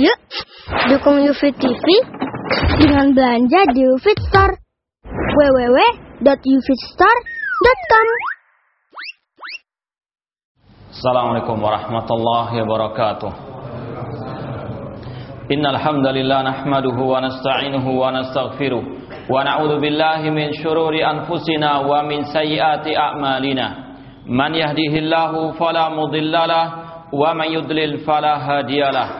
Yuk, dukung UFIT TV dengan belanja di UFIT Store. www.ufitstore.com Assalamualaikum warahmatullahi wabarakatuh. Innal hamdalillah nahmaduhu wa nasta'inuhu wa nastaghfiruh wa na'udzu billahi min shururi anfusina wa min sayyiati a'malina. Man yahdihillahu fala mudhillalah wa man yudlil fala hadiyalah.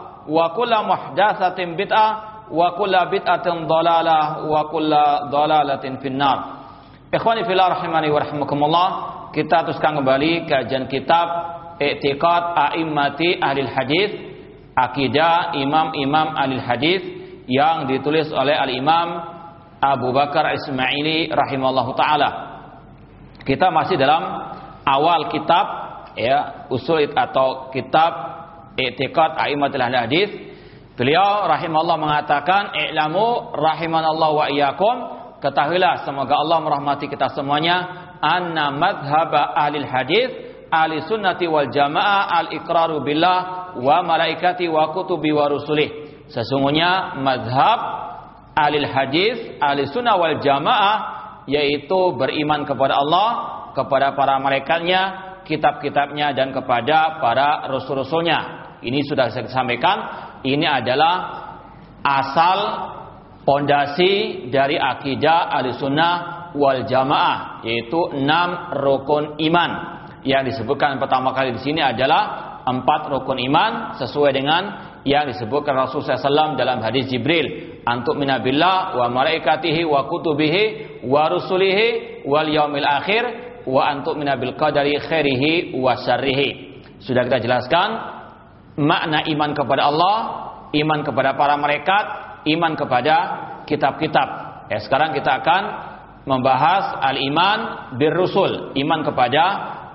Wa kulla muhdatsatin bid'ah wa kulla bid'atin dhalalah wa kulla dhalalatin finnar. Ikhwani fillah rahimani wa rahimakumullah, kita teruskan kembali kajian kitab I'tiqad A'immati Ahli Hadis, akidah imam-imam ahli hadis yang ditulis oleh al-Imam Abu Bakar Ismaili rahimallahu taala. Kita masih dalam awal kitab ya usul atau kitab i'tiqad a'immatul hadis. Beliau rahimahullah mengatakan i'lamu rahimanallahu wa iyyakum. Ketahuilah semoga Allah merahmati kita semuanya. Anna madhhab ahli hadis ahli sunnati wal jamaah al iqraru billah wa malaikati wa kutubi wa rusulih. Sesungguhnya madhab ahli hadis ahli sunnah wal jamaah yaitu beriman kepada Allah kepada para malaikatnya kitab-kitabnya dan kepada para rasul-rasulnya ini sudah saya sampaikan, ini adalah asal pondasi dari akidah al-sunnah wal jamaah yaitu enam rukun iman. Yang disebutkan pertama kali di sini adalah empat rukun iman sesuai dengan yang disebutkan Rasulullah SAW dalam hadis Jibril. Antuk minabillah wa malaikatihi wa kutubihi wa rusulihi wal yaumil akhir wa antuk minabil qadari khairihi wa syarrihi. Sudah kita jelaskan makna iman kepada Allah, iman kepada para malaikat, iman kepada kitab-kitab. Ya, sekarang kita akan membahas al-iman bir rusul, iman kepada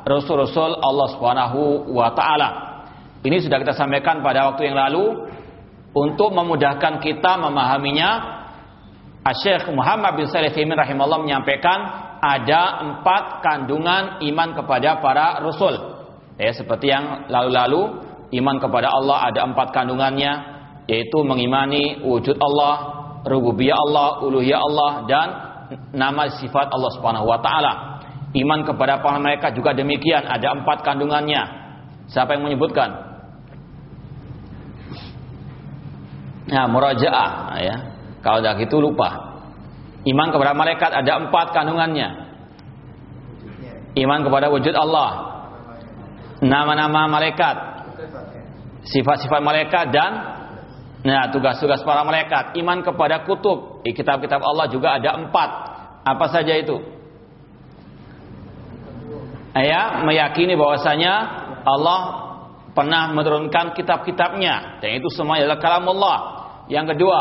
rasul-rasul Allah Subhanahu wa taala. Ini sudah kita sampaikan pada waktu yang lalu untuk memudahkan kita memahaminya. Syekh Muhammad bin Salih Utsaimin rahimahullah menyampaikan ada empat kandungan iman kepada para rasul. Ya, seperti yang lalu-lalu iman kepada Allah ada empat kandungannya yaitu mengimani wujud Allah, rububiyah Allah, uluhiyah Allah dan nama sifat Allah Subhanahu wa taala. Iman kepada para malaikat juga demikian ada empat kandungannya. Siapa yang menyebutkan? Nah, murajaah ya. Kalau dah gitu lupa. Iman kepada malaikat ada empat kandungannya. Iman kepada wujud Allah. Nama-nama malaikat sifat-sifat malaikat dan nah tugas-tugas para malaikat. Iman kepada kutub. Kitab-kitab Allah juga ada empat. Apa saja itu? Ya meyakini bahwasanya Allah pernah menurunkan kitab-kitabnya. Dan itu semua adalah kalamullah. Yang kedua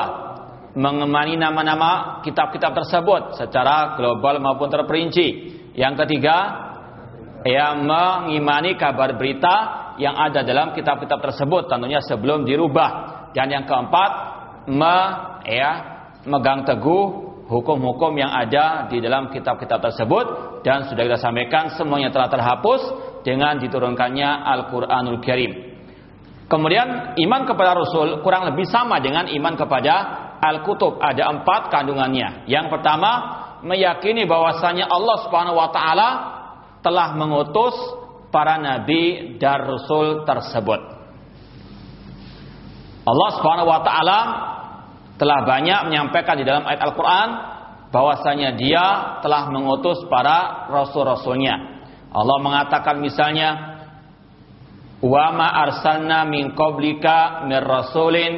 mengemani nama-nama kitab-kitab tersebut secara global maupun terperinci. Yang ketiga ya mengimani kabar berita yang ada dalam kitab-kitab tersebut tentunya sebelum dirubah dan yang keempat me, ya, megang teguh hukum-hukum yang ada di dalam kitab-kitab tersebut dan sudah kita sampaikan semuanya telah terhapus dengan diturunkannya Al-Qur'anul Karim. Kemudian iman kepada Rasul kurang lebih sama dengan iman kepada Al-Kutub. Ada empat kandungannya. Yang pertama, meyakini bahwasanya Allah Subhanahu wa taala telah mengutus para nabi dan rasul tersebut. Allah Subhanahu wa taala telah banyak menyampaikan di dalam ayat Al-Quran bahwasanya dia telah mengutus para rasul-rasulnya. Allah mengatakan misalnya, "Wa ma arsalna min qablika mir rasulin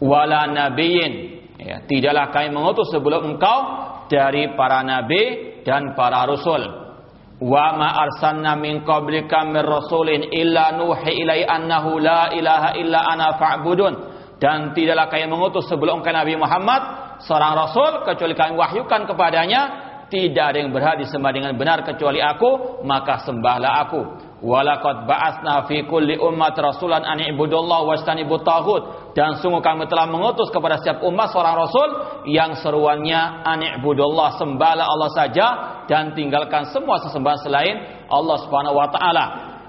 wala nabiyyin." Ya, tidaklah kami mengutus sebelum engkau dari para nabi dan para rasul. Wa ma arsalna min qablika mir rasulin illa nuhi ilai annahu la ilaha illa ana fa'budun. Dan tidaklah kami mengutus sebelum engkau Nabi Muhammad seorang rasul kecuali kami wahyukan kepadanya tidak ada yang berhak disembah dengan benar kecuali aku maka sembahlah aku walaqad ba'atsna fi kulli ummat rasulan an ibudullah wastanibu taghut dan sungguh kami telah mengutus kepada setiap umat seorang rasul yang seruannya an ibudullah sembahlah Allah saja dan tinggalkan semua sesembahan selain Allah Subhanahu wa taala.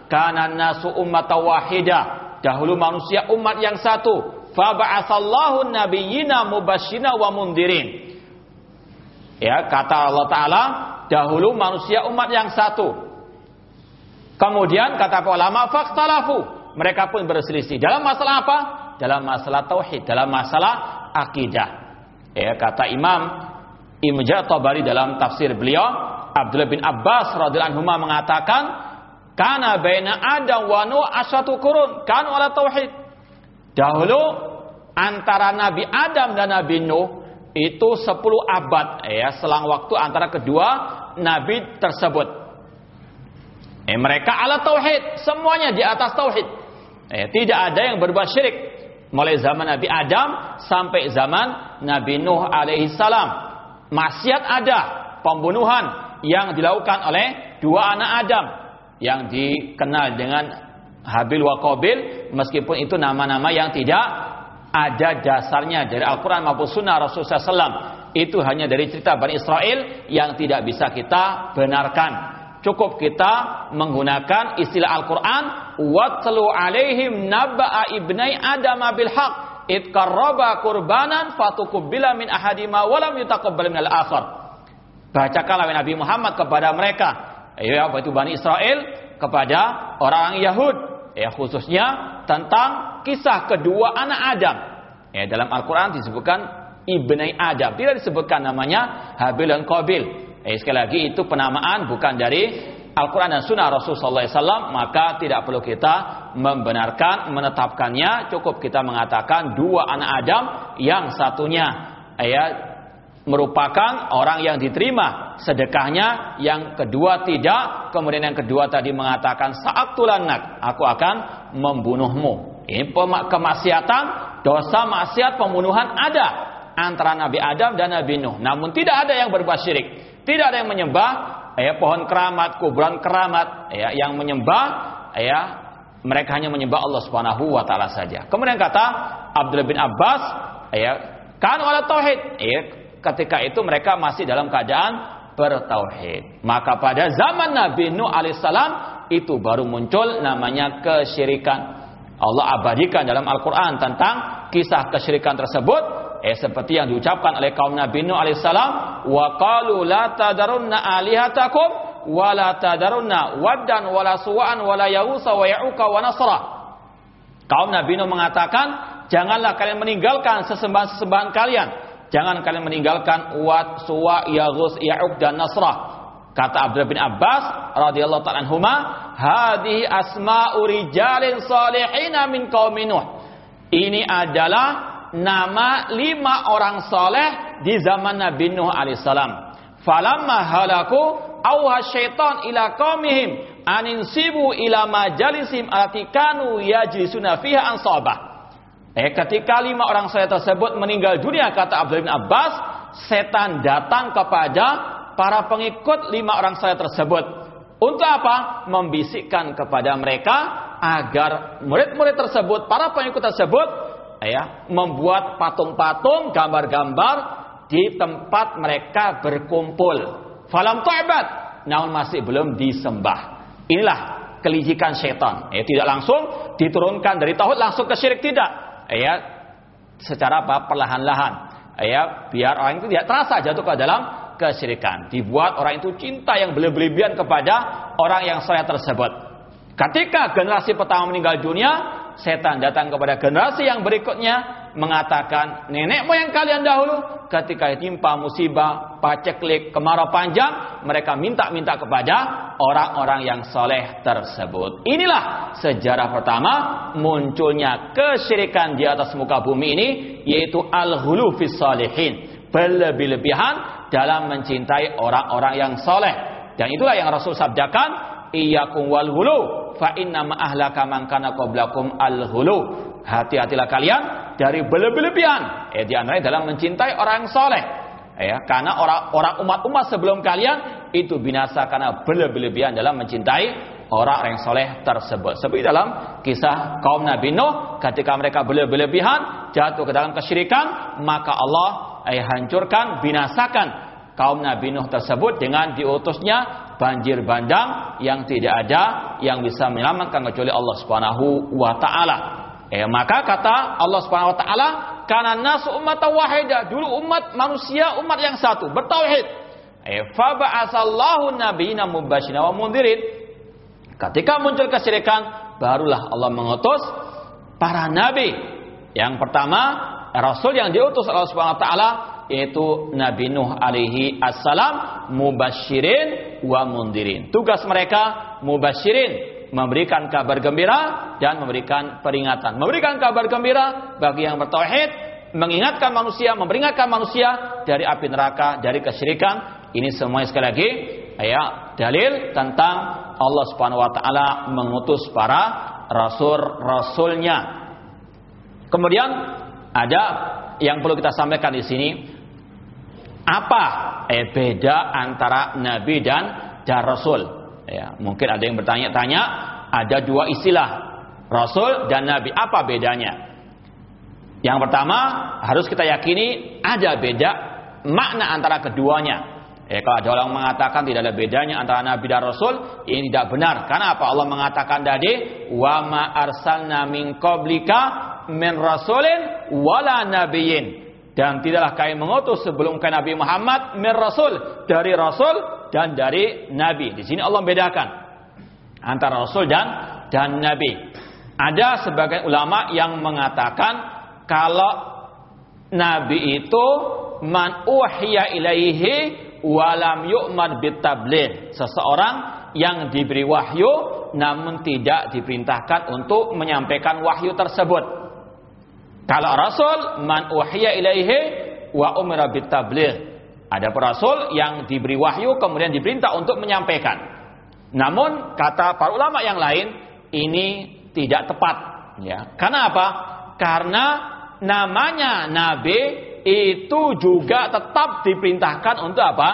Kana nasu ummatan wahida. Dahulu manusia umat yang satu. Fa ba'atsallahu nabiyyina mubasyina wa mundirin. Ya, kata Allah taala, dahulu manusia umat yang satu. Kemudian kata ulama faktalafu, mereka pun berselisih. Dalam masalah apa? Dalam masalah tauhid, dalam masalah akidah. Ya, kata Imam Imja Tabari dalam tafsir beliau, Abdullah bin Abbas radhiyallahu anhu mengatakan, "Kana baina Adam wa Nuh asyatu kurun, kan wala tauhid." Dahulu antara Nabi Adam dan Nabi Nuh itu 10 abad ya, selang waktu antara kedua nabi tersebut. Eh, mereka ala tauhid, semuanya di atas tauhid. Eh, tidak ada yang berbuat syirik mulai zaman Nabi Adam sampai zaman Nabi Nuh alaihi salam. Maksiat ada, pembunuhan yang dilakukan oleh dua anak Adam yang dikenal dengan Habil wa Qabil meskipun itu nama-nama yang tidak ada dasarnya dari Al-Quran maupun Sunnah Rasulullah SAW itu hanya dari cerita Bani Israel yang tidak bisa kita benarkan cukup kita menggunakan istilah Al-Quran watlu alaihim naba'a ibnai adam bil haq id qarraba qurbanan fatukubbila min ahadima walam yutaqabbal minal akhar. Bacakanlah Nabi Muhammad kepada mereka, ya itu Bani Israel kepada orang Yahud, ya khususnya tentang kisah kedua anak Adam. Ya dalam Al-Qur'an disebutkan ibnai Adam, tidak disebutkan namanya Habil dan Qabil. Eh, sekali lagi itu penamaan bukan dari Al-Quran dan Sunnah Rasulullah SAW maka tidak perlu kita membenarkan menetapkannya. Cukup kita mengatakan dua anak Adam yang satunya ya merupakan orang yang diterima sedekahnya yang kedua tidak. Kemudian yang kedua tadi mengatakan saat tulanak aku akan membunuhmu. Ini kemaksiatan dosa maksiat pembunuhan ada antara Nabi Adam dan Nabi Nuh. Namun tidak ada yang berbuat syirik tidak ada yang menyembah ya pohon keramat, kuburan keramat ya yang menyembah ya mereka hanya menyembah Allah Subhanahu wa taala saja. Kemudian kata Abdullah bin Abbas ya kan wala tauhid ya ketika itu mereka masih dalam keadaan bertauhid. Maka pada zaman Nabi Nuh alaihissalam itu baru muncul namanya kesyirikan. Allah abadikan dalam Al-Quran tentang kisah kesyirikan tersebut eh seperti yang diucapkan oleh kaum Nabi Nuh alaihissalam wa qalu la tadarunna alihatakum wa la tadarunna waddan wa la suwa'an wa la yawusa wa ya'uka wa nasra. Kaum Nabi Nuh mengatakan janganlah kalian meninggalkan sesembahan-sesembahan kalian. Jangan kalian meninggalkan Wad, Suwa, Yaghus, Ya'uq dan Nasrah kata Abdullah bin Abbas radhiyallahu ta'ala anhuma hadhihi asma'u rijalin salihina min qaumin Nuh. Ini adalah nama lima orang soleh di zaman Nabi Nuh alaihissalam. Falamma halaku auha syaitan ila qaumihim aninsibu ila majalisim alati kanu yajlisuna fiha ansabah. Eh, ketika lima orang soleh tersebut meninggal dunia kata Abdullah bin Abbas, setan datang kepada para pengikut lima orang soleh tersebut. Untuk apa? Membisikkan kepada mereka agar murid-murid tersebut, para pengikut tersebut ya, membuat patung-patung, gambar-gambar di tempat mereka berkumpul. Falam ta'bad, namun masih belum disembah. Inilah kelicikan setan. Ya, tidak langsung diturunkan dari tauhid langsung ke syirik tidak. Ya, secara apa? Perlahan-lahan. Ya, biar orang itu tidak terasa jatuh ke dalam kesyirikan. Dibuat orang itu cinta yang berlebihan kepada orang yang saya tersebut. Ketika generasi pertama meninggal dunia, setan datang kepada generasi yang berikutnya mengatakan nenek moyang kalian dahulu ketika timpa musibah, paceklik, kemarau panjang, mereka minta-minta kepada orang-orang yang soleh tersebut. Inilah sejarah pertama munculnya kesyirikan di atas muka bumi ini, yaitu al-hulu fis salihin. Berlebih-lebihan dalam mencintai orang-orang yang soleh. Dan itulah yang Rasul sabdakan, iyyakum wal hulu fa inna ma ahlaka man kana qablakum al hulu. Hati-hatilah kalian dari berlebih-lebihan. Eh, di antaranya dalam mencintai orang soleh. Ya, karena orang-orang umat-umat sebelum kalian itu binasa karena berlebih-lebihan dalam mencintai orang yang soleh tersebut. Seperti dalam kisah kaum Nabi Nuh ketika mereka berlebih-lebihan jatuh ke dalam kesyirikan, maka Allah eh, hancurkan, binasakan kaum Nabi Nuh tersebut dengan diutusnya banjir bandang yang tidak ada yang bisa menyelamatkan kecuali Allah Subhanahu wa taala. Eh, maka kata Allah Subhanahu wa taala, "Kana nasu ummatan wahida." Dulu umat manusia umat yang satu, bertauhid. Eh, fa ba'asallahu nabiyina mubasyirin wa mundirin. Ketika muncul kesyirikan, barulah Allah mengutus para nabi. Yang pertama, rasul yang diutus Allah Subhanahu wa taala yaitu Nabi Nuh alaihi assalam mubasyirin wa mundirin. Tugas mereka mubasyirin memberikan kabar gembira dan memberikan peringatan. Memberikan kabar gembira bagi yang bertauhid, mengingatkan manusia, memperingatkan manusia dari api neraka, dari kesyirikan. Ini semuanya sekali lagi ya dalil tentang Allah Subhanahu wa taala mengutus para rasul-rasulnya. Kemudian ada yang perlu kita sampaikan di sini apa eh, beda antara nabi dan dan rasul? Ya, mungkin ada yang bertanya-tanya, ada dua istilah, rasul dan nabi. Apa bedanya? Yang pertama, harus kita yakini ada beda makna antara keduanya. Ya, kalau ada orang mengatakan tidak ada bedanya antara nabi dan rasul, ini tidak benar. Karena apa? Allah mengatakan tadi, "Wa ma arsalna min qablika min rasulin wala nabiyyin." Dan tidaklah kami mengutus sebelum kami Nabi Muhammad min rasul dari rasul dan dari nabi. Di sini Allah membedakan antara rasul dan dan nabi. Ada sebagian ulama yang mengatakan kalau nabi itu man uhiya ilaihi walam yu'mar bitabligh. Seseorang yang diberi wahyu namun tidak diperintahkan untuk menyampaikan wahyu tersebut. Kalau rasul man uhiya ilaihi wa umira bitabligh ada perasul yang diberi wahyu kemudian diperintah untuk menyampaikan. Namun kata para ulama yang lain ini tidak tepat ya. Karena apa? Karena namanya nabi itu juga tetap diperintahkan untuk apa?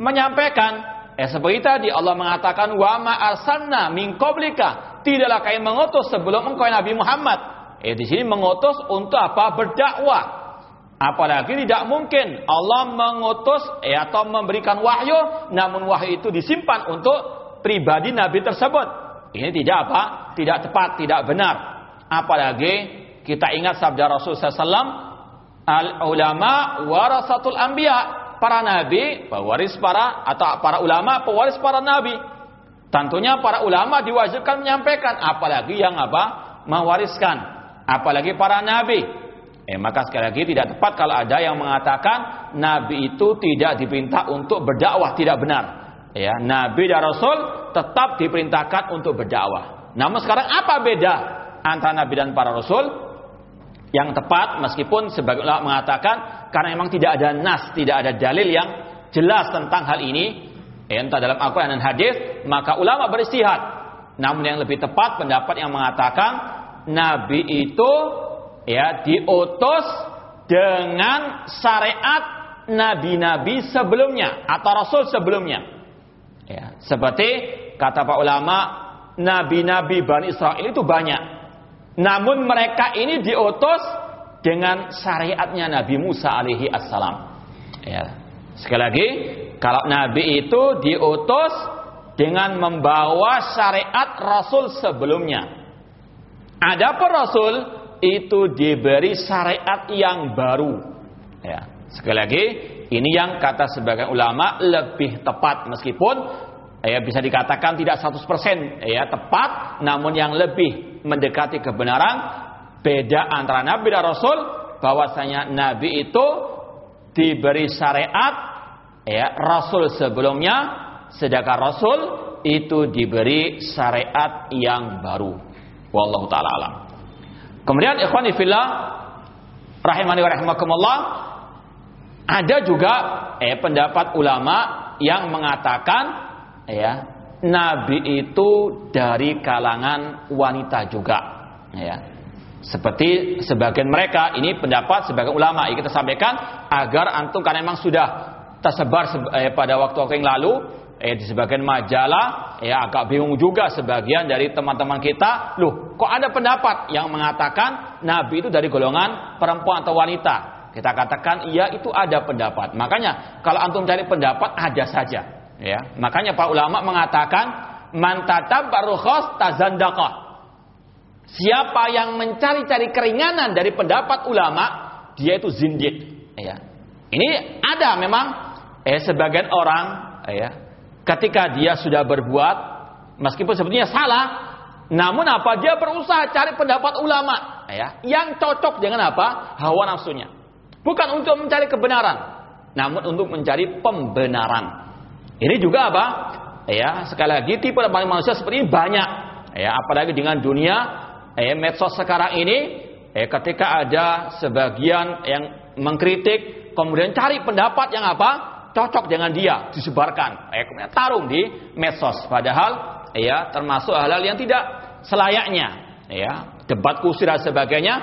Menyampaikan. Eh seperti tadi Allah mengatakan wa ma arsalna min qablika. Tidaklah kami mengutus sebelum engkau Nabi Muhammad. Eh di sini mengutus untuk apa? Berdakwah Apalagi tidak mungkin Allah mengutus ya, atau memberikan wahyu, namun wahyu itu disimpan untuk pribadi Nabi tersebut. Ini tidak apa? Tidak tepat, tidak benar. Apalagi kita ingat sabda Rasul SAW, al ulama warasatul anbiya. Para nabi, pewaris para atau para ulama pewaris para nabi. Tentunya para ulama diwajibkan menyampaikan, apalagi yang apa? Mewariskan, apalagi para nabi. Eh, maka sekali lagi tidak tepat kalau ada yang mengatakan Nabi itu tidak diperintah untuk berdakwah tidak benar. Ya, Nabi dan Rasul tetap diperintahkan untuk berdakwah. Namun sekarang apa beda antara Nabi dan para Rasul? Yang tepat meskipun sebagai ulama mengatakan karena memang tidak ada nas, tidak ada dalil yang jelas tentang hal ini, eh, entah dalam Al-Quran dan hadis, maka ulama beristihad. Namun yang lebih tepat pendapat yang mengatakan Nabi itu ya diutus dengan syariat nabi-nabi sebelumnya atau rasul sebelumnya. Ya, seperti kata pak ulama, nabi-nabi Bani Israel itu banyak. Namun mereka ini diutus dengan syariatnya Nabi Musa alaihi assalam. Ya. Sekali lagi, kalau nabi itu diutus dengan membawa syariat rasul sebelumnya. Ada rasul itu diberi syariat yang baru. Ya. Sekali lagi, ini yang kata sebagian ulama lebih tepat meskipun ya bisa dikatakan tidak 100% ya tepat, namun yang lebih mendekati kebenaran beda antara nabi dan rasul bahwasanya nabi itu diberi syariat ya rasul sebelumnya sedangkan rasul itu diberi syariat yang baru. Wallahu taala alam. Kemudian ikhwan fillah rahimani wa rahimakumullah ada juga eh pendapat ulama yang mengatakan ya nabi itu dari kalangan wanita juga ya seperti sebagian mereka ini pendapat sebagian ulama yang kita sampaikan agar antum karena memang sudah tersebar eh, pada waktu-waktu yang lalu eh, di sebagian majalah ya agak bingung juga sebagian dari teman-teman kita. Loh kok ada pendapat yang mengatakan nabi itu dari golongan perempuan atau wanita? Kita katakan iya itu ada pendapat. Makanya kalau antum cari pendapat ada saja. Ya makanya para ulama mengatakan mantatab barukhos tazandaqah Siapa yang mencari-cari keringanan dari pendapat ulama, dia itu zindik. Ya. Ini ada memang eh sebagian orang ya ketika dia sudah berbuat meskipun sebetulnya salah namun apa? Dia berusaha cari pendapat ulama. Ya. Yang cocok dengan apa? Hawa nafsunya. Bukan untuk mencari kebenaran namun untuk mencari pembenaran. Ini juga apa? Ya sekali lagi tipe manusia seperti ini banyak. Ya apalagi dengan dunia eh, medsos sekarang ini eh, ketika ada sebagian yang mengkritik kemudian cari pendapat yang apa cocok dengan dia disebarkan. Eh, kemudian tarung di medsos. Padahal ya termasuk hal-hal yang tidak selayaknya. Ya debat kusir dan sebagainya.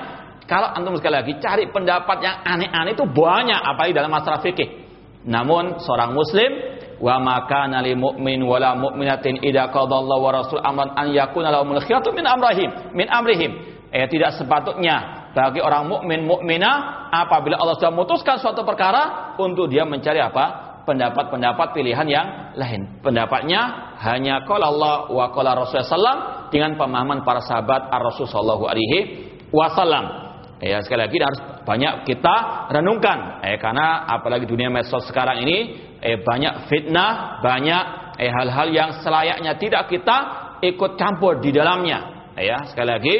Kalau antum sekali lagi cari pendapat yang aneh-aneh itu banyak apalagi dalam masalah fikih. Namun seorang muslim wa maka nali mu'min wala mu'minatin idza qadallahu wa rasul amran an yakuna lahumul min amrihim. Min amrihim. Eh tidak sepatutnya bagi orang mukmin mukminah apabila Allah sudah memutuskan suatu perkara untuk dia mencari apa? pendapat-pendapat pilihan yang lain. Pendapatnya hanya kalau Allah wa qala Rasulullah sallam dengan pemahaman para sahabat Ar-Rasul sallallahu alaihi wasallam. Ya, sekali lagi harus banyak kita renungkan. Eh, karena apalagi dunia medsos sekarang ini eh, banyak fitnah, banyak eh, hal-hal yang selayaknya tidak kita ikut campur di dalamnya. Eh, ya, sekali lagi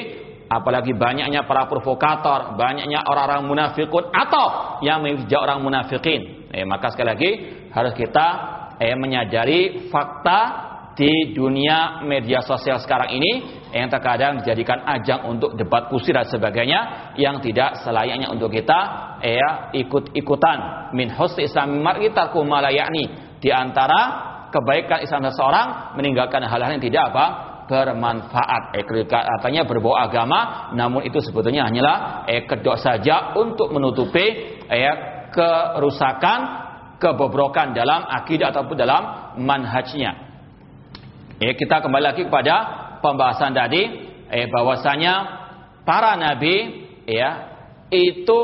apalagi banyaknya para provokator, banyaknya orang-orang munafikun atau yang menjadi orang munafikin. Eh, maka sekali lagi harus kita eh, menyadari fakta di dunia media sosial sekarang ini yang terkadang dijadikan ajang untuk debat kusir dan sebagainya yang tidak selayaknya untuk kita eh, ikut-ikutan. Min husni islami mar'i tarku malayani di antara kebaikan Islam seseorang meninggalkan hal-hal yang tidak apa bermanfaat. Eh, katanya berbau agama, namun itu sebetulnya hanyalah eh, kedok saja untuk menutupi eh, kerusakan, kebobrokan dalam akidah ataupun dalam manhajnya. Eh, kita kembali lagi kepada pembahasan tadi, bahwasanya para nabi ya itu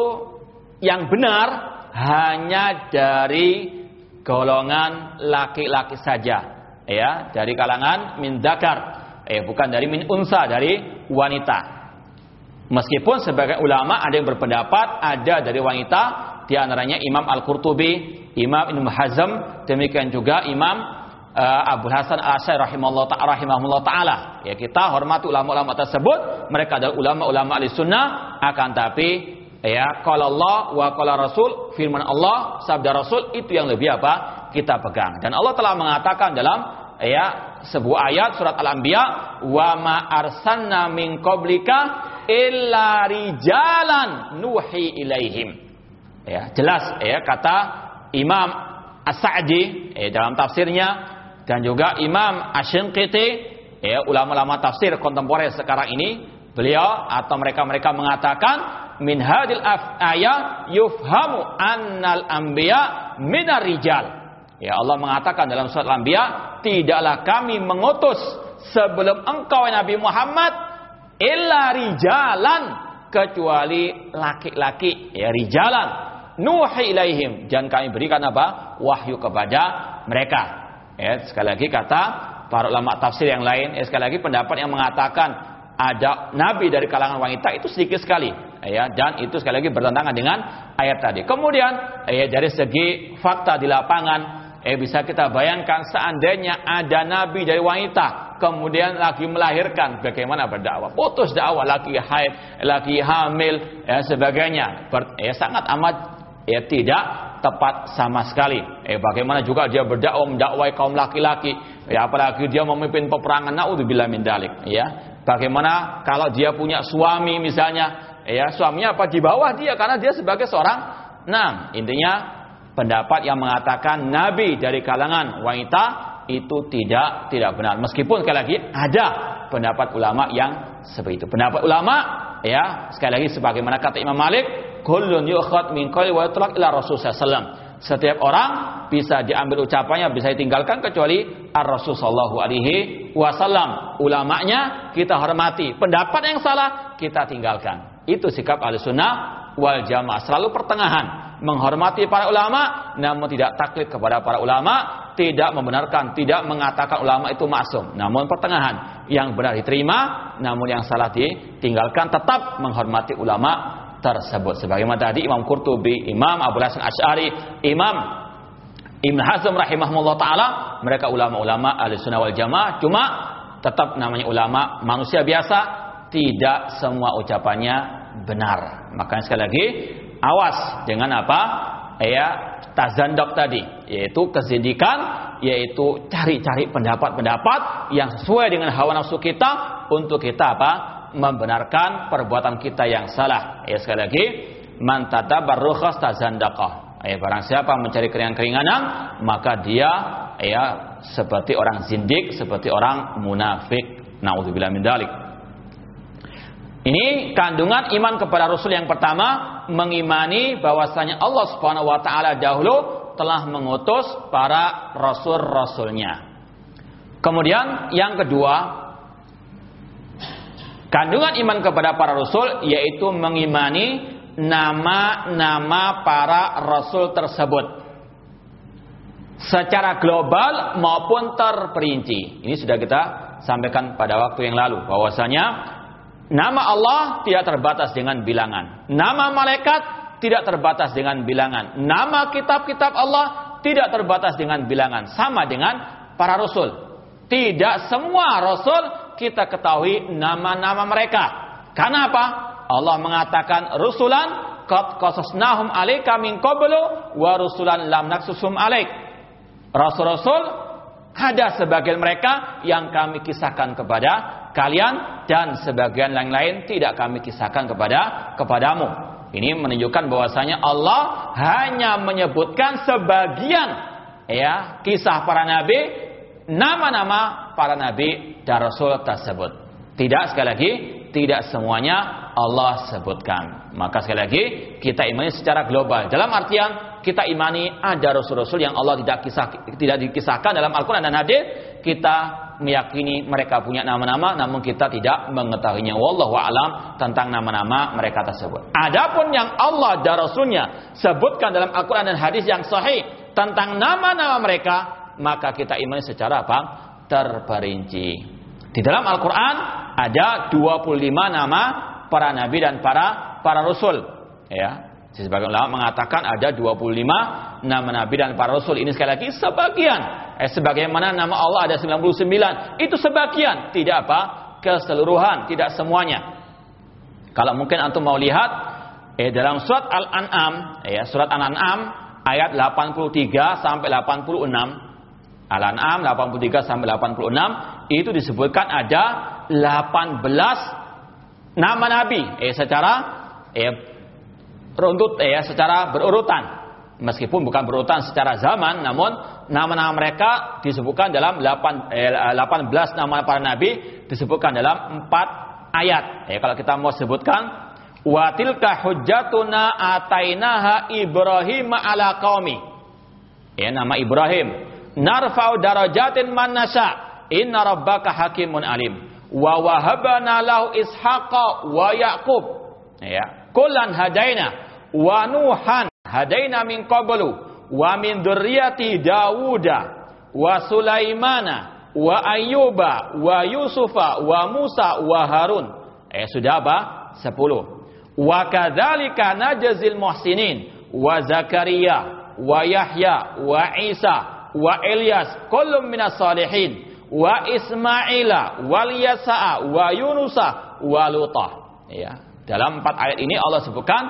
yang benar hanya dari golongan laki-laki saja ya dari kalangan min dakar eh bukan dari min unsa dari wanita. Meskipun sebagai ulama ada yang berpendapat ada dari wanita di antaranya Imam Al-Qurtubi, Imam Ibnu Hazm, demikian juga Imam uh, Abu Hasan Asy'ari rahimahullah ta'ala rahimahullah taala. Ya kita hormati ulama-ulama tersebut, mereka adalah ulama-ulama ahli sunnah akan tapi ya kalau Allah wa qala Rasul firman Allah sabda Rasul itu yang lebih apa? kita pegang. Dan Allah telah mengatakan dalam ya sebuah ayat surat Al-Anbiya wa ma arsalna min qablika illa rijalan nuhi ilaihim. Ya, jelas ya kata Imam As-Sa'di ya, dalam tafsirnya dan juga Imam Asy-Shinqiti ya ulama-ulama tafsir kontemporer sekarang ini beliau atau mereka-mereka mengatakan min hadil ayat yufhamu annal anbiya minar rijal Ya Allah mengatakan dalam surat Al-Anbiya, tidaklah kami mengutus sebelum engkau Nabi Muhammad illa rijalan kecuali laki-laki. Ya rijalan. Nuhi ilaihim. Dan kami berikan apa? Wahyu kepada mereka. Ya sekali lagi kata para ulama tafsir yang lain ya, sekali lagi pendapat yang mengatakan ada nabi dari kalangan wanita itu sedikit sekali. Ya dan itu sekali lagi bertentangan dengan ayat tadi. Kemudian ya dari segi fakta di lapangan Eh bisa kita bayangkan seandainya ada nabi dari wanita kemudian lagi melahirkan, bagaimana berdakwah? Putus dakwah, lagi haid, lagi hamil, ya sebagainya. Ber, ya sangat amat ya tidak tepat sama sekali. Eh bagaimana juga dia berdakwah mendakwai kaum laki-laki, ya apalagi dia memimpin peperangan naudzubillah min dalik, ya. Bagaimana kalau dia punya suami misalnya, ya suaminya apa di bawah dia karena dia sebagai seorang Nah, intinya pendapat yang mengatakan nabi dari kalangan wanita itu tidak tidak benar. Meskipun sekali lagi ada pendapat ulama yang seperti itu. Pendapat ulama ya sekali lagi sebagaimana kata Imam Malik, kullun yu'khad min qawli wa yutlaq ila Rasul sallallahu setiap orang bisa diambil ucapannya, bisa ditinggalkan kecuali Ar-Rasul sallallahu alaihi wasallam. Ulamanya kita hormati, pendapat yang salah kita tinggalkan. Itu sikap Ahlussunnah wal Jamaah, selalu pertengahan menghormati para ulama namun tidak taklid kepada para ulama, tidak membenarkan, tidak mengatakan ulama itu maksum. Namun pertengahan yang benar diterima, namun yang salah ditinggalkan tetap menghormati ulama tersebut. Sebagaimana tadi Imam Qurtubi, Imam Abu Hasan Asy'ari, Imam Ibn Hazm rahimahullah taala, mereka ulama-ulama Ahlussunnah wal Jamaah cuma tetap namanya ulama manusia biasa, tidak semua ucapannya benar. Makanya sekali lagi awas dengan apa? Ya, tazandok tadi, yaitu kesindikan, yaitu cari-cari pendapat-pendapat yang sesuai dengan hawa nafsu kita untuk kita apa? membenarkan perbuatan kita yang salah. Ya sekali lagi, man tatabarrukhas tazandaqah. Ya, barang siapa mencari keringan-keringanan, maka dia ya seperti orang zindik, seperti orang munafik. Nauzubillah min dalik. Ini kandungan iman kepada Rasul yang pertama mengimani bahwasanya Allah Subhanahu wa taala dahulu telah mengutus para rasul-rasulnya. Kemudian yang kedua, kandungan iman kepada para rasul yaitu mengimani nama-nama para rasul tersebut secara global maupun terperinci. Ini sudah kita sampaikan pada waktu yang lalu bahwasanya Nama Allah tidak terbatas dengan bilangan. Nama malaikat tidak terbatas dengan bilangan. Nama kitab-kitab Allah tidak terbatas dengan bilangan. Sama dengan para rasul. Tidak semua rasul kita ketahui nama-nama mereka. Karena apa? Allah mengatakan rusulan qad qasasnahum alaika min qablu wa rusulan lam naksusum alaik. Rasul-rasul ada sebagian mereka yang kami kisahkan kepada kalian dan sebagian yang lain tidak kami kisahkan kepada kepadamu. Ini menunjukkan bahwasanya Allah hanya menyebutkan sebagian ya kisah para nabi, nama-nama para nabi dan rasul tersebut. Tidak sekali lagi, tidak semuanya Allah sebutkan. Maka sekali lagi kita imani secara global. Dalam artian kita imani ada rasul-rasul yang Allah tidak kisah tidak dikisahkan dalam Al-Qur'an dan hadis, kita meyakini mereka punya nama-nama namun kita tidak mengetahuinya wallahu alam tentang nama-nama mereka tersebut. Adapun yang Allah dan Rasulnya sebutkan dalam Al-Qur'an dan hadis yang sahih tentang nama-nama mereka, maka kita imani secara apa? terperinci. Di dalam Al-Qur'an ada 25 nama para nabi dan para para rasul, ya. Sebagian ulama mengatakan ada 25 nama nabi dan para rasul. Ini sekali lagi sebagian. Eh, sebagaimana nama Allah ada 99. Itu sebagian, tidak apa? Keseluruhan, tidak semuanya. Kalau mungkin antum mau lihat eh dalam surat Al-An'am, ya, surat Al-An'am ayat 83 sampai 86. Al-An'am 83 sampai 86 itu disebutkan ada 18 nama nabi eh secara eh runtut ya secara berurutan. Meskipun bukan berurutan secara zaman, namun nama-nama mereka disebutkan dalam 8, eh, 18 nama para nabi disebutkan dalam 4 ayat. Ya, kalau kita mau sebutkan wa tilka hujjatuna atainaha Ibrahim ala qaumi. Ya, nama Ibrahim. Narfa'u darajatin man nasha. Inna rabbaka hakimun alim. Wa wahabana lahu ishaqa wa yaqub. Ya, kullan hadaina wa nuhan hadaina min qablu wa min dzurriyyati Dawuda wa Sulaimana wa Ayyuba wa Yusufa wa Musa wa Harun. Eh sudah apa? 10. Wa kadzalika najzil muhsinin wa Zakaria wa Yahya wa Isa wa Ilyas kullum minas salihin wa Ismaila wal Yasa'a wa Yunusa wa Lutah. Ya. Dalam empat ayat ini Allah sebutkan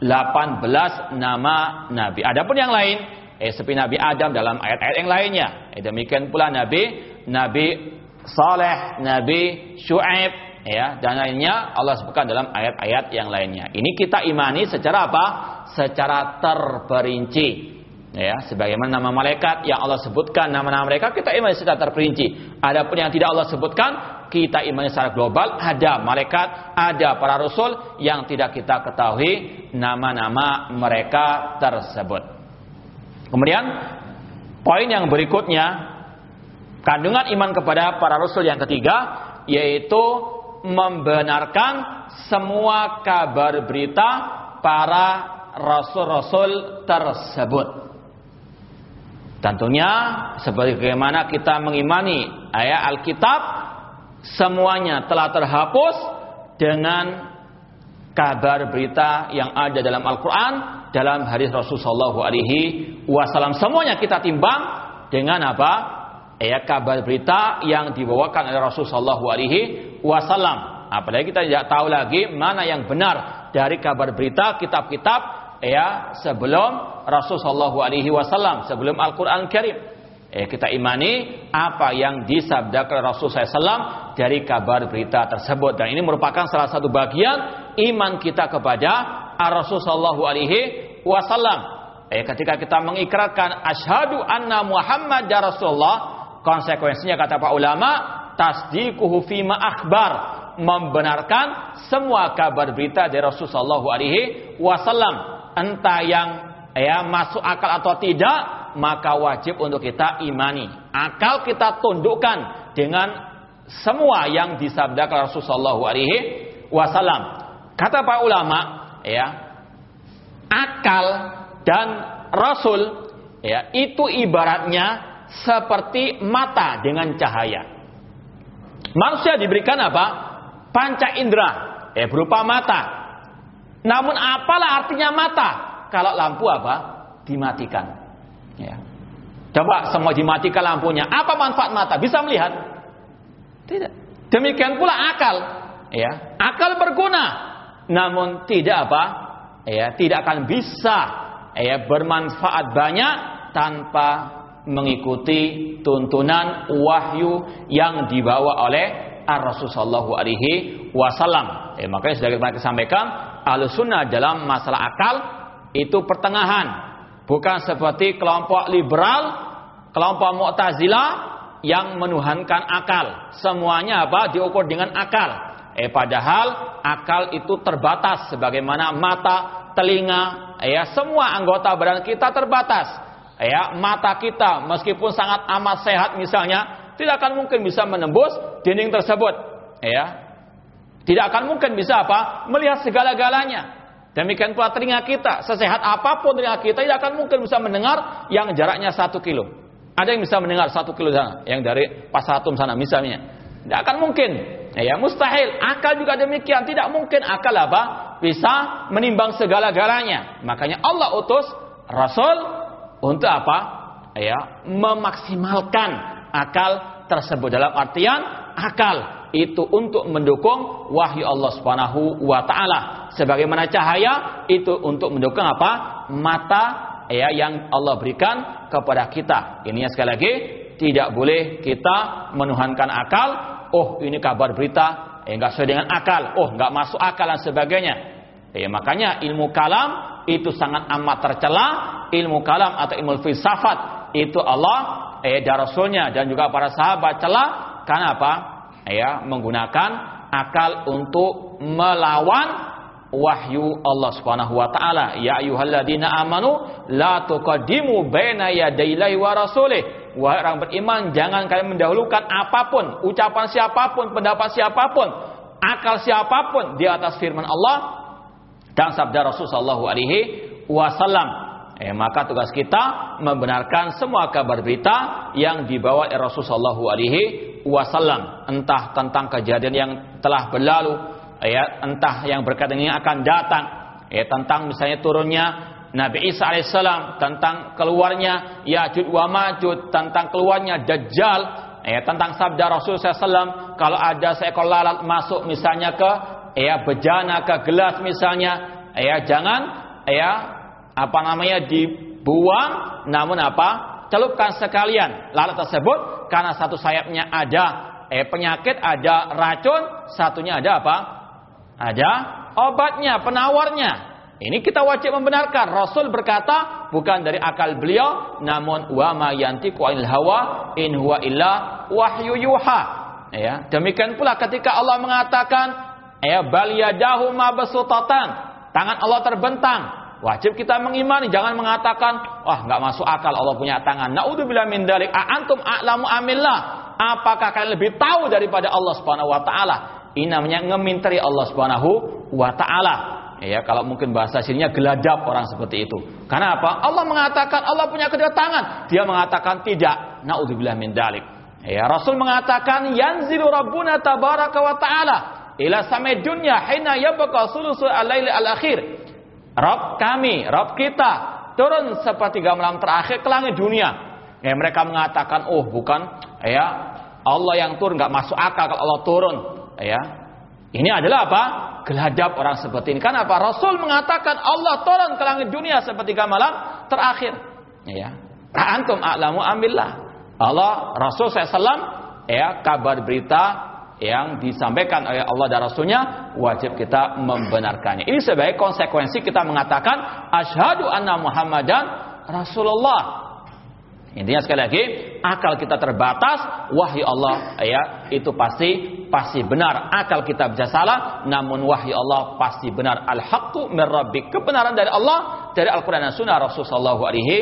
18 nama nabi. Adapun yang lain, eh, seperti Nabi Adam dalam ayat-ayat yang lainnya. Eh, demikian pula Nabi Nabi Saleh, Nabi Shu'aib, ya dan lainnya Allah sebutkan dalam ayat-ayat yang lainnya. Ini kita imani secara apa? Secara terperinci. Ya, sebagaimana nama malaikat yang Allah sebutkan nama-nama mereka kita imani secara terperinci. Adapun yang tidak Allah sebutkan kita imani secara global ada malaikat, ada para rasul yang tidak kita ketahui nama-nama mereka tersebut. Kemudian poin yang berikutnya kandungan iman kepada para rasul yang ketiga yaitu membenarkan semua kabar berita para rasul-rasul tersebut. Tentunya sebagaimana kita mengimani ayat Alkitab semuanya telah terhapus dengan kabar berita yang ada dalam Al-Quran dalam hadis Rasulullah Alaihi Wasallam. Semuanya kita timbang dengan apa? Ya kabar berita yang dibawakan oleh Rasulullah Alaihi Wasallam. Apalagi kita tidak tahu lagi mana yang benar dari kabar berita kitab-kitab ya sebelum Rasulullah Alaihi Wasallam sebelum Al-Quran Karim. Eh, kita imani apa yang disabdakan Rasulullah SAW dari kabar berita tersebut dan ini merupakan salah satu bagian iman kita kepada Rasulullah Alaihi Wasallam. Eh, ketika kita mengikrarkan asyhadu anna Muhammad Rasulullah, konsekuensinya kata para ulama tasdiquhu fima akhbar membenarkan semua kabar berita dari Rasulullah Alaihi Wasallam entah yang ya masuk akal atau tidak, maka wajib untuk kita imani. Akal kita tundukkan dengan semua yang disabdakan Rasulullah alaihi wasallam. Kata para ulama, ya, akal dan rasul ya, itu ibaratnya seperti mata dengan cahaya. Manusia diberikan apa? Panca indera, eh berupa mata. Namun apalah artinya mata kalau lampu apa? Dimatikan. Ya. Coba semua dimatikan lampunya. Apa manfaat mata? Bisa melihat? Tidak. Demikian pula akal. Ya. Akal berguna. Namun tidak apa? Ya, tidak akan bisa ya bermanfaat banyak tanpa mengikuti tuntunan wahyu yang dibawa oleh Ar-Rasulullah alaihi wasallam. Ya, makanya sudah kita sampaikan sunnah dalam masalah akal itu pertengahan. Bukan seperti kelompok liberal, kelompok Mu'tazilah yang menuhankan akal. Semuanya apa? Diukur dengan akal. Eh padahal akal itu terbatas sebagaimana mata, telinga, ya semua anggota badan kita terbatas. Ya, mata kita meskipun sangat amat sehat misalnya tidak akan mungkin bisa menembus dinding tersebut. Ya, tidak akan mungkin bisa apa? Melihat segala-galanya. Demikian pula telinga kita. Sesehat apa pun telinga kita tidak akan mungkin bisa mendengar yang jaraknya satu kilo. Ada yang bisa mendengar satu kilo sana. Yang dari Pasatum sana misalnya. Tidak akan mungkin. Ya mustahil. Akal juga demikian. Tidak mungkin akal apa? Bisa menimbang segala-galanya. Makanya Allah utus Rasul untuk apa? Ya, memaksimalkan akal tersebut dalam artian akal itu untuk mendukung wahyu Allah Subhanahu wa taala. Sebagaimana cahaya itu untuk mendukung apa? Mata ya yang Allah berikan kepada kita. Ini sekali lagi tidak boleh kita menuhankan akal. Oh, ini kabar berita eh enggak sesuai dengan akal. Oh, enggak masuk akal dan sebagainya. Ya, makanya ilmu kalam itu sangat amat tercela. Ilmu kalam atau ilmu filsafat itu Allah eh dan Rasulnya dan juga para sahabat celah karena apa? Ya menggunakan akal untuk melawan wahyu Allah Subhanahu wa taala. Ya ayyuhalladzina amanu la tuqaddimu baina yadayillahi wa rasulih. Wahai orang beriman, jangan kalian mendahulukan apa pun, ucapan siapa pun, pendapat siapa pun, akal siapa pun di atas firman Allah dan sabda Rasul sallallahu alaihi wasallam. Eh, maka tugas kita membenarkan semua kabar berita yang dibawa Rasul sallallahu alaihi wasallam, entah tentang kejadian yang telah berlalu, ya, entah yang berkaitan yang akan datang, ya, tentang misalnya turunnya Nabi Isa alaihissalam, tentang keluarnya Ya'juj wa Ma'juj, tentang keluarnya Dajjal, ya tentang sabda Rasul SAW kalau ada seekor lalat masuk misalnya ke ya bejana ke gelas misalnya ya jangan ya apa namanya dibuang namun apa celupkan sekalian lalat tersebut karena satu sayapnya ada eh penyakit ada racun satunya ada apa ada obatnya penawarnya ini kita wajib membenarkan. Rasul berkata bukan dari akal beliau, namun wa ma yantiqu anil hawa in huwa illa wahyu yuha. Ya, demikian pula ketika Allah mengatakan ya bal yadahu mabsutatan, tangan Allah terbentang. Wajib kita mengimani, jangan mengatakan, wah nggak masuk akal Allah punya tangan. Naudzubillah min dalik. antum a'lamu amillah. Apakah kalian lebih tahu daripada Allah Subhanahu wa taala? Ini namanya Allah Subhanahu wa taala. Ya, kalau mungkin bahasa sininya geladap orang seperti itu. Karena apa? Allah mengatakan Allah punya kedua tangan. Dia mengatakan tidak. Naudzubillah min dalik. Ya, Rasul mengatakan yanzilu rabbuna tabaraka wa ta'ala ila samai dunya hina yabqa sulusu al-lail al-akhir. Rabb kami, Rabb kita turun sepertiga malam terakhir ke langit dunia. Ya, mereka mengatakan, "Oh, bukan ya Allah yang turun nggak masuk akal kalau Allah turun." Ya. Ini adalah apa? geladap orang seperti ini. Karena apa? Rasul mengatakan Allah turun ke langit dunia seperti malam terakhir. Ya. Antum a'lamu ambillah. Allah Rasul SAW ya kabar berita yang disampaikan oleh Allah dan Rasulnya wajib kita membenarkannya. Ini sebagai konsekuensi kita mengatakan asyhadu anna Muhammadan Rasulullah. Intinya sekali lagi, akal kita terbatas, wahyu Allah ya itu pasti pasti benar. Akal kita bisa salah, namun wahyu Allah pasti benar. Al-haqqu min Kebenaran dari Allah dari Al-Qur'an dan Sunnah Rasulullah sallallahu alaihi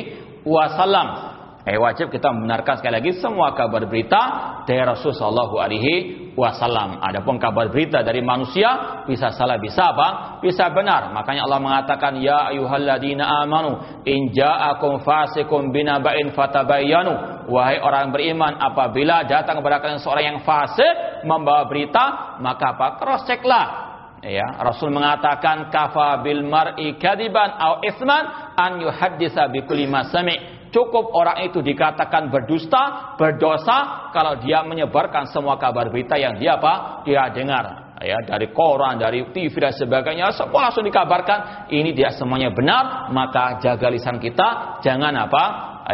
wasallam. Eh, wajib kita membenarkan sekali lagi semua kabar berita dari Rasul Shallallahu Alaihi Wasallam. Adapun kabar berita dari manusia bisa salah bisa apa? Bisa benar. Makanya Allah mengatakan ya ayuhalladina amanu in ja'akum fasikum binaba'in fatabayyanu. Wahai orang beriman apabila datang kepada kalian seorang yang fasik membawa berita maka apa? Cross ya Rasul mengatakan kafa bil mar'i kadiban au isman an yuhaddisa bi kulli ma sami' Cukup orang itu dikatakan berdusta, berdosa kalau dia menyebarkan semua kabar berita yang dia apa? Dia dengar. Ya, dari koran, dari TV dan sebagainya, semua langsung dikabarkan. Ini dia semuanya benar, maka jaga lisan kita, jangan apa?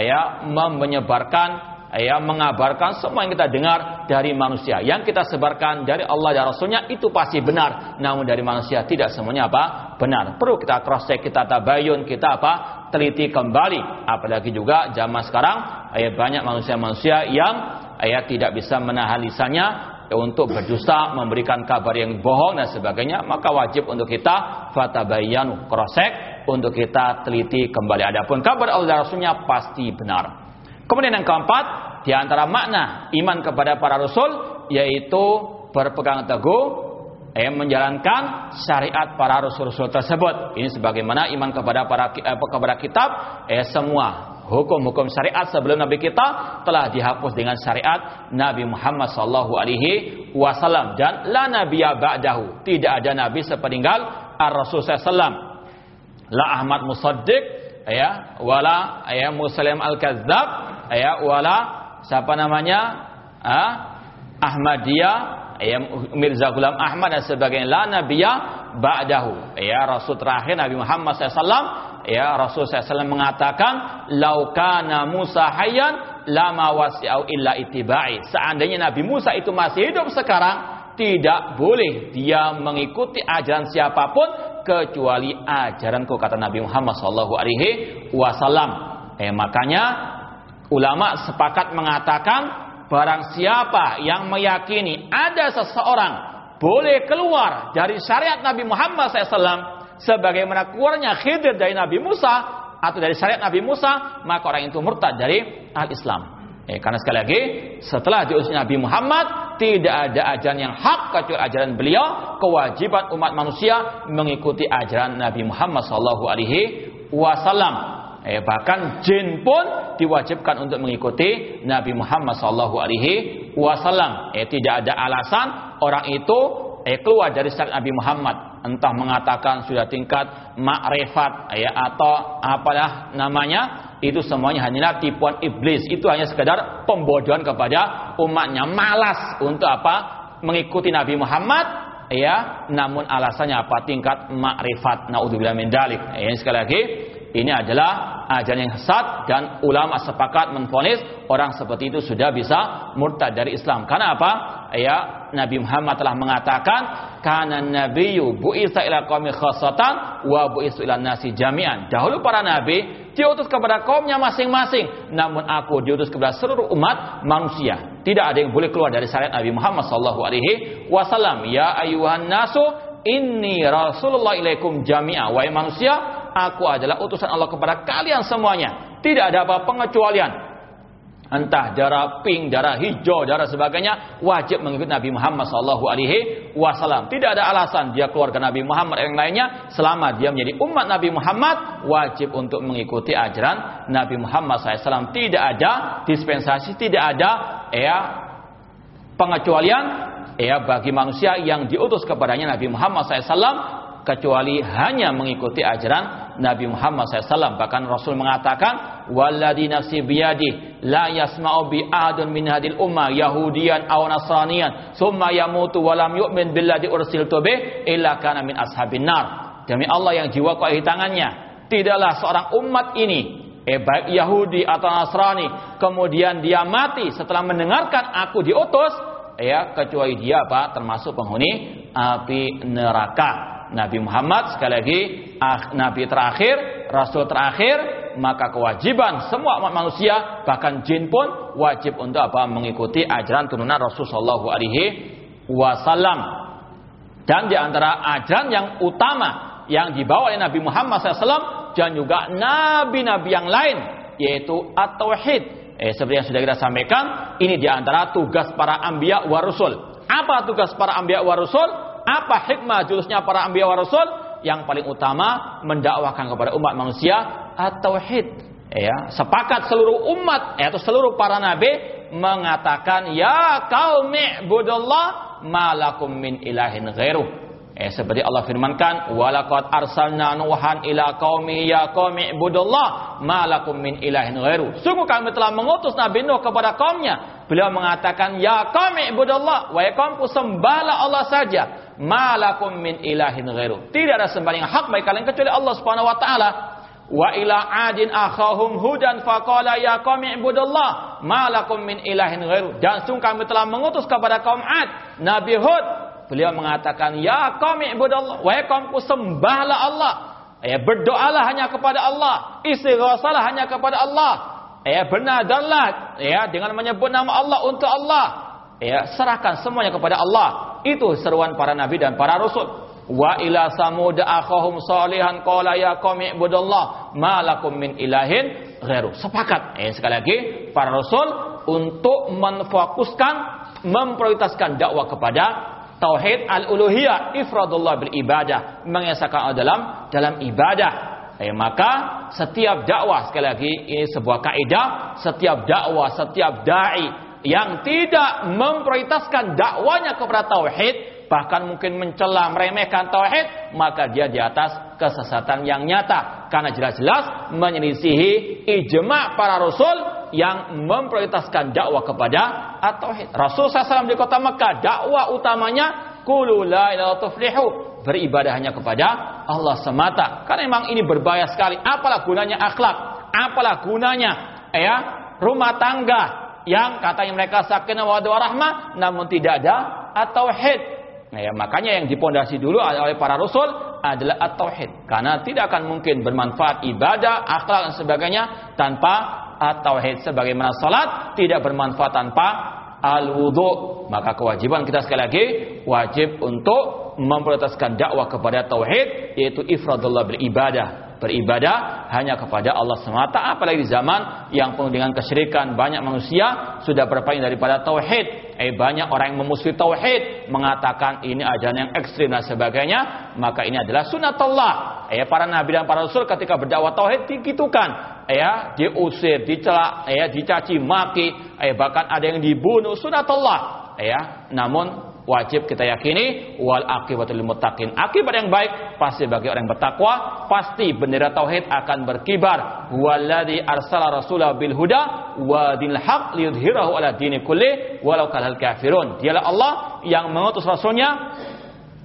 Ya, menyebarkan ya mengabarkan semua yang kita dengar dari manusia. Yang kita sebarkan dari Allah dan Rasulnya itu pasti benar. Namun dari manusia tidak semuanya apa? Benar. Perlu kita cross check, kita tabayun, kita apa? Teliti kembali. Apalagi juga zaman sekarang ya banyak manusia-manusia yang ya tidak bisa menahan lisannya untuk berdusta, memberikan kabar yang bohong dan sebagainya, maka wajib untuk kita fatabayanu cross check untuk kita teliti kembali. Adapun kabar Allah Rasulnya pasti benar. Kemudian yang keempat, di antara makna iman kepada para rasul yaitu berpegang teguh eh, menjalankan syariat para rasul-rasul tersebut. Ini sebagaimana iman kepada para eh, kepada kitab eh, semua hukum-hukum syariat sebelum Nabi kita telah dihapus dengan syariat Nabi Muhammad sallallahu alaihi wasallam dan la nabiyya ba'dahu. Tidak ada nabi sepeninggal Ar-Rasul sallallahu La Ahmad Musaddiq ya wala ya Muslim al-Kadzdzab ya wala siapa namanya? Ah, Ahmadiyah ya Mirza Ghulam Ahmad dan sebagainya. La nabiyya ba'dahu. Ya rasul terakhir Nabi Muhammad SAW ya Rasul SAW mengatakan laukana Musa hayyan lama wasi'au illa itibai. Seandainya Nabi Musa itu masih hidup sekarang tidak boleh dia mengikuti ajaran siapa pun kecuali ajaranku kata Nabi Muhammad sallallahu alaihi wasallam. Eh makanya Ulama sepakat mengatakan barang siapa yang meyakini ada seseorang boleh keluar dari syariat Nabi Muhammad SAW sebagaimana keluarnya Khidir dari Nabi Musa atau dari syariat Nabi Musa maka orang itu murtad dari al-Islam. Eh, karena sekali lagi setelah diutus Nabi Muhammad tidak ada ajaran yang hak kecuali ajaran beliau kewajiban umat manusia mengikuti ajaran Nabi Muhammad SAW. Eh, bahkan jin pun diwajibkan untuk mengikuti Nabi Muhammad Sallallahu Alaihi Wasallam. Eh, tidak ada alasan orang itu eh, keluar dari syariat Nabi Muhammad. Entah mengatakan sudah tingkat makrifat ya atau apalah namanya itu semuanya hanyalah tipuan iblis. Itu hanya sekedar pembodohan kepada umatnya. Malas untuk apa? Mengikuti Nabi Muhammad ya namun alasannya apa tingkat makrifat naudzubillah min dalik ya sekali lagi ini adalah ajaran yang sesat dan ulama sepakat menfonis orang seperti itu sudah bisa murtad dari Islam. Karena apa? Ya, Nabi Muhammad telah mengatakan, "Kana nabiyyu bu'itsa ila qaumi khassatan wa bu'itsu ila nasi jami'an." Dahulu para nabi diutus kepada kaumnya masing-masing, namun aku diutus kepada seluruh umat manusia. Tidak ada yang boleh keluar dari syariat Nabi Muhammad sallallahu alaihi wasallam. Ya ayuhan nasu inni rasulullah ilaikum jami'a. Wahai manusia, aku adalah utusan Allah kepada kalian semuanya. Tidak ada apa pengecualian. Entah darah pink, darah hijau, darah sebagainya wajib mengikuti Nabi Muhammad Sallallahu Alaihi Wasallam. Tidak ada alasan dia keluarga Nabi Muhammad yang lainnya selama dia menjadi umat Nabi Muhammad wajib untuk mengikuti ajaran Nabi Muhammad SAW. Tidak ada dispensasi, tidak ada ya pengecualian ya bagi manusia yang diutus kepadanya Nabi Muhammad SAW kecuali hanya mengikuti ajaran Nabi Muhammad SAW. Bahkan Rasul mengatakan, "Walladzi nafsi biyadi la yasma'u bi adun min hadil umma yahudiyan aw nasraniyan, summa yamutu wa lam yu'min billadzi ursiltu bih illa kana min ashabin nar." Demi Allah yang jiwa di tangannya, tidaklah seorang umat ini eh baik Yahudi atau Nasrani kemudian dia mati setelah mendengarkan aku diutus ya kecuali dia apa termasuk penghuni api neraka Nabi Muhammad sekali lagi ah, Nabi terakhir, Rasul terakhir, maka kewajiban semua umat manusia bahkan jin pun wajib untuk apa mengikuti ajaran turunan Rasul Shallallahu Alaihi Wasallam. Dan di antara ajaran yang utama yang dibawa oleh Nabi Muhammad SAW dan juga nabi-nabi yang lain yaitu at-tauhid. Eh, seperti yang sudah kita sampaikan, ini di antara tugas para ambiya wa rasul. Apa tugas para ambiya wa rasul? Apa hikmah jurusnya para ambiya wa rasul? Yang paling utama mendakwahkan kepada umat manusia at-tauhid. Ya, sepakat seluruh umat atau seluruh para nabi mengatakan ya qaumi budullah malakum min ilahin ghairuh Eh seperti Allah firmankan, "Walaqad arsalna Nuhan ila qaumi ya qaumi ibudullah ma lakum min ilahin ghairu." Sungguh kami telah mengutus Nabi Nuh kepada kaumnya. Beliau mengatakan, "Ya qaumi ibudullah, wahai kaumku sembahlah Allah saja. Ma lakum min ilahin ghairu." Tidak ada sembahan yang hak bagi kalian kecuali Allah Subhanahu wa taala. Wa ila adin akhahum hudan faqala ya qaumi ibudullah ma lakum min ilahin ghairu. Dan sungguh kami telah mengutus kepada kaum Ad Nabi Hud Beliau mengatakan, "Ya qaumi ibudallah, wahai kaumku sembahlah Allah." Ya, berdoalah hanya kepada Allah, istighasalah hanya kepada Allah. Ya, bernadarlah ya dengan menyebut nama Allah untuk Allah. Ya, serahkan semuanya kepada Allah. Itu seruan para nabi dan para rasul. Wa ila samud akhahum salihan qala ya qaumi ibudallah ma lakum min ilahin ghairu. Sepakat. Eh, sekali lagi para rasul untuk menfokuskan memprioritaskan dakwah kepada tauhid al-uluhiyah ifradullah bil ibadah mengesahkan dalam dalam ibadah eh, maka setiap dakwah sekali lagi ini sebuah kaidah setiap dakwah setiap dai yang tidak memprioritaskan dakwanya kepada tauhid bahkan mungkin mencela meremehkan tauhid maka dia di atas kesesatan yang nyata karena jelas-jelas menyelisihi ijma para rasul yang memprioritaskan dakwah kepada at-tauhid. Rasul SAW di kota Mekah dakwah utamanya qulu la tuflihu beribadah hanya kepada Allah semata. Karena memang ini berbahaya sekali. Apalah gunanya akhlak? Apalah gunanya ya rumah tangga yang katanya mereka sakinah wa rahmah namun tidak ada at-tauhid. Nah, ya, makanya yang dipondasi dulu oleh para rasul adalah at-tauhid. Karena tidak akan mungkin bermanfaat ibadah, akhlak dan sebagainya tanpa at-tauhid sebagaimana salat tidak bermanfaat tanpa al-wudu. Maka kewajiban kita sekali lagi wajib untuk memprioritaskan dakwah kepada tauhid yaitu ifradullah beribadah beribadah hanya kepada Allah semata apalagi di zaman yang penuh dengan kesyirikan. Banyak manusia sudah berpaling daripada tauhid. Eh banyak orang yang memusuhi tauhid mengatakan ini ajaran yang ekstrim dan sebagainya. Maka ini adalah sunatullah eh para nabi dan para rasul ketika berdakwah tauhid dikitukan ya diusir, dicela, ya dicaci maki, eh bahkan ada yang dibunuh. Sunatullah ya. Namun wajib kita yakini wal akibatul muttaqin. Akibat yang baik pasti bagi orang yang bertakwa, pasti bendera tauhid akan berkibar. Walladzi arsala rasulah bil huda wa dinil haq liyudhhirahu ala dini kulli walau kalal kafirun. Dialah Allah yang mengutus rasulnya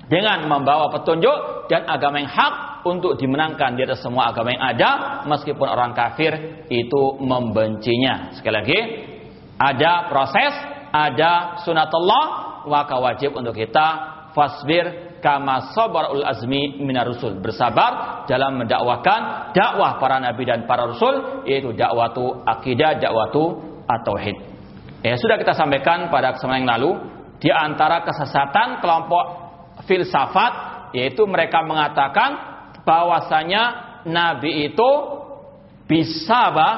dengan membawa petunjuk dan agama yang hak untuk dimenangkan di atas semua agama yang ada meskipun orang kafir itu membencinya. Sekali lagi, ada proses, ada sunatullah maka wajib untuk kita fasbir kama sabarul azmi minar rusul bersabar dalam mendakwakan dakwah para nabi dan para rasul yaitu dakwatu akidah dakwatu at-tauhid. Ya sudah kita sampaikan pada kesempatan yang lalu di antara kesesatan kelompok filsafat yaitu mereka mengatakan bahwasanya nabi itu bisa bah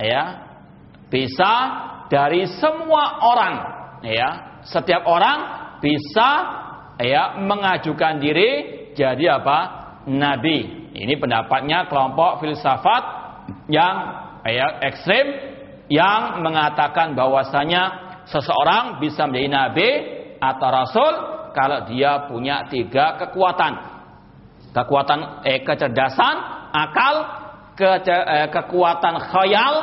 ya bisa dari semua orang ya setiap orang bisa ya mengajukan diri jadi apa? Nabi. Ini pendapatnya kelompok filsafat yang ya ekstrim yang mengatakan bahwasanya seseorang bisa menjadi nabi atau rasul kalau dia punya tiga kekuatan. Kekuatan eh, kecerdasan, akal, ke, eh, kekuatan khayal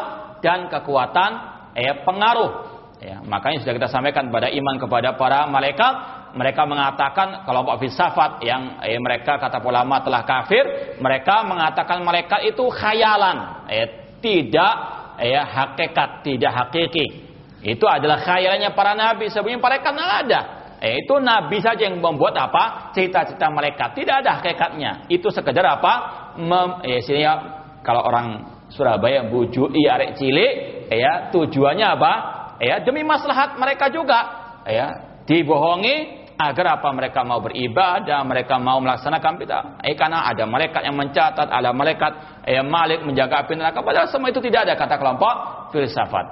dan kekuatan eh, pengaruh. Ya, makanya sudah kita sampaikan pada iman kepada para malaikat, mereka mengatakan kelompok filsafat yang eh, mereka kata ulama telah kafir, mereka mengatakan malaikat itu khayalan, eh, tidak eh, hakikat, tidak hakiki. Itu adalah khayalannya para nabi. Sebenarnya mereka tidak ada. Eh, itu nabi saja yang membuat apa? Cita-cita malaikat. Tidak ada hakikatnya. Itu sekedar apa? Mem, eh, sini ya, kalau orang Surabaya bujui arek cilik, ya tujuannya apa? Ya demi maslahat mereka juga. Ya dibohongi agar apa? Mereka mau beribadah mereka mau melaksanakan kita eh karena ada malaikat yang mencatat ada malaikat ya malik menjaga api neraka. Padahal semua itu tidak ada kata kelompok filsafat.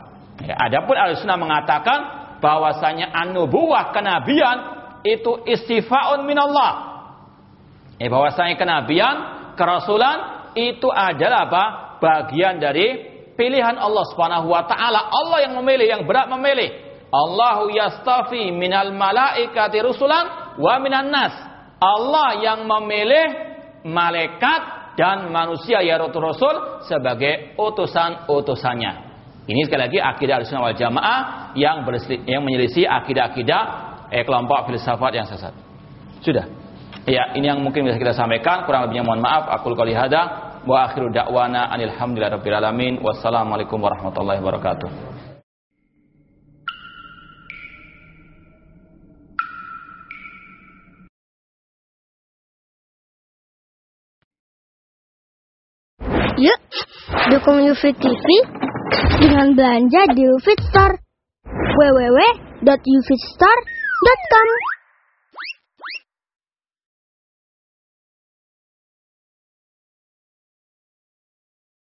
Ya, adapun al-sunnah mengatakan bahwasanya anubuah kenabian itu istifaun minallah. Ya, bahwasanya kenabian kerasulan itu adalah apa? Bagian dari pilihan Allah Subhanahu wa taala. Allah yang memilih, yang berat memilih. Allahu yastafi minal malaikati rusulan wa minan nas. Allah yang memilih malaikat dan manusia ya rasul sebagai utusan-utusannya. Ini sekali lagi akidah Ahlussunnah wal Jamaah yang yang menyelisih akidah-akidah eh, kelompok filsafat yang sesat. Sudah. Ya, ini yang mungkin bisa kita sampaikan. Kurang lebihnya mohon maaf. Aku kali hada wa akhiru da'wana alamin. Wassalamualaikum warahmatullahi wabarakatuh. Yuk, dukung UFIT TV dengan belanja di UFIT Store. www.ufitstore.com